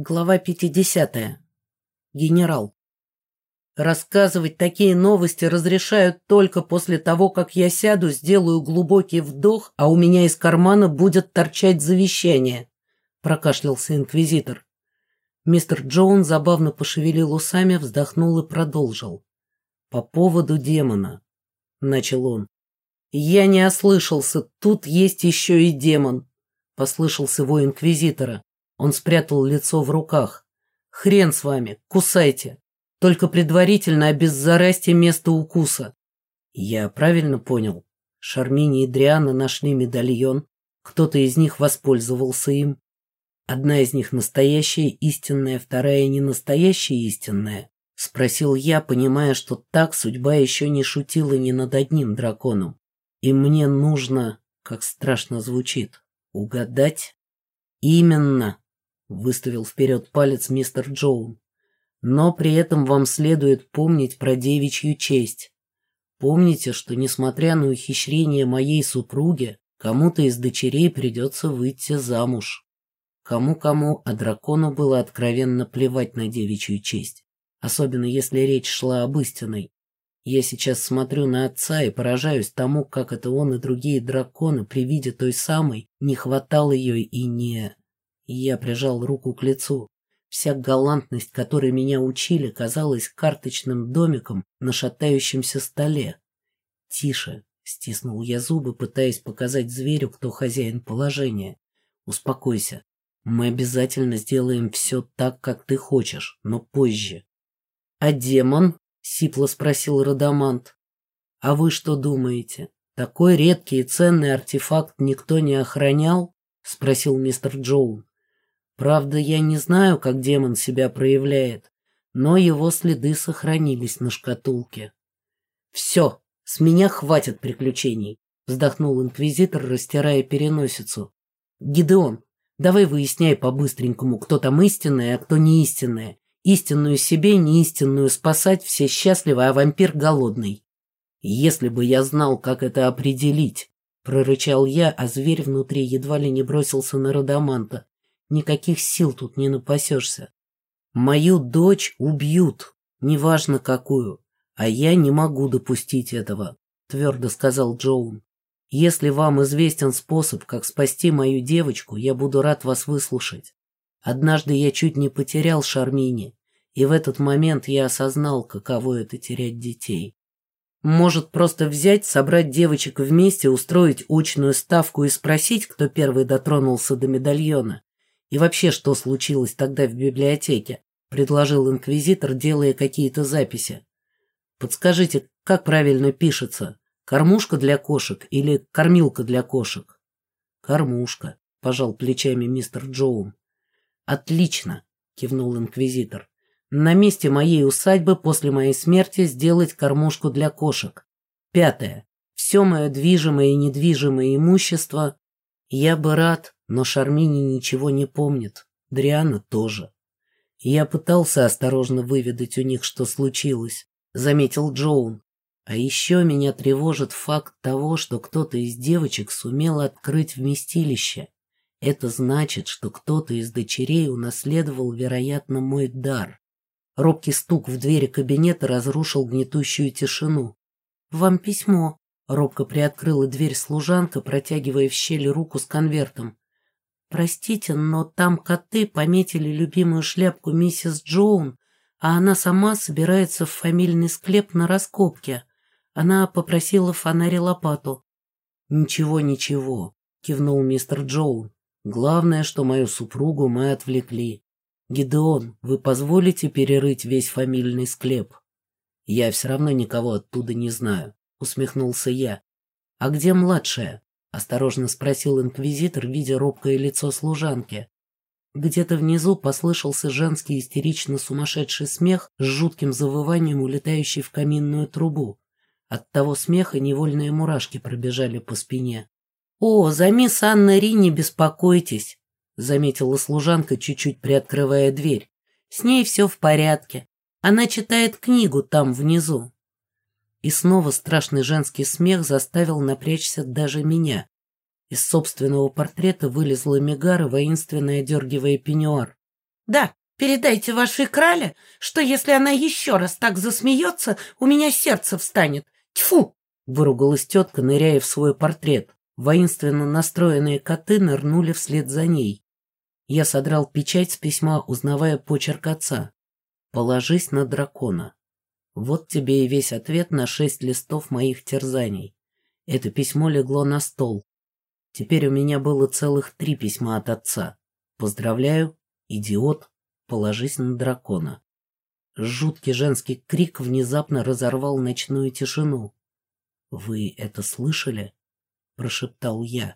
Глава 50. Генерал. Рассказывать такие новости разрешают только после того, как я сяду, сделаю глубокий вдох, а у меня из кармана будет торчать завещание, прокашлялся инквизитор. Мистер Джоун забавно пошевелил усами, вздохнул и продолжил. По поводу демона, начал он. Я не ослышался, тут есть еще и демон, послышался вой инквизитора. Он спрятал лицо в руках. «Хрен с вами, кусайте. Только предварительно обеззарасьте место укуса». Я правильно понял. Шармини и Дриана нашли медальон. Кто-то из них воспользовался им. Одна из них настоящая истинная, вторая не настоящая истинная. Спросил я, понимая, что так судьба еще не шутила ни над одним драконом. И мне нужно, как страшно звучит, угадать? Именно, Выставил вперед палец мистер Джоун. Но при этом вам следует помнить про девичью честь. Помните, что, несмотря на ухищрение моей супруги, кому-то из дочерей придется выйти замуж. Кому-кому, а дракону было откровенно плевать на девичью честь. Особенно если речь шла об истинной. Я сейчас смотрю на отца и поражаюсь тому, как это он и другие драконы при виде той самой не хватал ее и не... Я прижал руку к лицу. Вся галантность, которой меня учили, казалась карточным домиком на шатающемся столе. «Тише!» — стиснул я зубы, пытаясь показать зверю, кто хозяин положения. «Успокойся. Мы обязательно сделаем все так, как ты хочешь, но позже». «А демон?» — сипло спросил Радамант. «А вы что думаете? Такой редкий и ценный артефакт никто не охранял?» — спросил мистер Джоун. Правда, я не знаю, как демон себя проявляет, но его следы сохранились на шкатулке. «Все, с меня хватит приключений», — вздохнул инквизитор, растирая переносицу. «Гидеон, давай выясняй по-быстренькому, кто там истинная, а кто не истинная. Истинную себе, не истинную спасать, все счастливы, а вампир голодный». «Если бы я знал, как это определить», — прорычал я, а зверь внутри едва ли не бросился на Радаманта. Никаких сил тут не напасешься. Мою дочь убьют, неважно какую, а я не могу допустить этого, твердо сказал Джоун. Если вам известен способ, как спасти мою девочку, я буду рад вас выслушать. Однажды я чуть не потерял Шармини, и в этот момент я осознал, каково это терять детей. Может, просто взять, собрать девочек вместе, устроить очную ставку и спросить, кто первый дотронулся до медальона? И вообще, что случилось тогда в библиотеке? Предложил инквизитор, делая какие-то записи. Подскажите, как правильно пишется? Кормушка для кошек или кормилка для кошек? Кормушка, пожал плечами мистер Джоун. Отлично, кивнул инквизитор. На месте моей усадьбы после моей смерти сделать кормушку для кошек. Пятое. Все мое движимое и недвижимое имущество я бы рад, но Шармини ничего не помнит. Дриана тоже. Я пытался осторожно выведать у них, что случилось, заметил Джоун. А еще меня тревожит факт того, что кто-то из девочек сумел открыть вместилище. Это значит, что кто-то из дочерей унаследовал, вероятно, мой дар. Робкий стук в двери кабинета разрушил гнетущую тишину. «Вам письмо», Робко приоткрыла дверь служанка, протягивая в щель руку с конвертом. «Простите, но там коты пометили любимую шляпку миссис Джоун, а она сама собирается в фамильный склеп на раскопке. Она попросила фонарь лопату». «Ничего, ничего», — кивнул мистер Джоун. «Главное, что мою супругу мы отвлекли. Гидеон, вы позволите перерыть весь фамильный склеп? Я все равно никого оттуда не знаю. — усмехнулся я. «А где младшая?» — осторожно спросил инквизитор, видя робкое лицо служанки. Где-то внизу послышался женский истерично сумасшедший смех с жутким завыванием, улетающий в каминную трубу. От того смеха невольные мурашки пробежали по спине. «О, за мисс Анна Ри не беспокойтесь», — заметила служанка, чуть-чуть приоткрывая дверь. «С ней все в порядке. Она читает книгу там внизу». И снова страшный женский смех заставил напрячься даже меня. Из собственного портрета вылезла Мегара, воинственно одергивая пеньюар. Да, передайте вашей крале, что если она еще раз так засмеется, у меня сердце встанет. Тьфу!» Выругалась тетка, ныряя в свой портрет. Воинственно настроенные коты нырнули вслед за ней. Я содрал печать с письма, узнавая почерк отца. «Положись на дракона». Вот тебе и весь ответ на шесть листов моих терзаний. Это письмо легло на стол. Теперь у меня было целых три письма от отца. Поздравляю, идиот, положись на дракона. Жуткий женский крик внезапно разорвал ночную тишину. «Вы это слышали?» — прошептал я.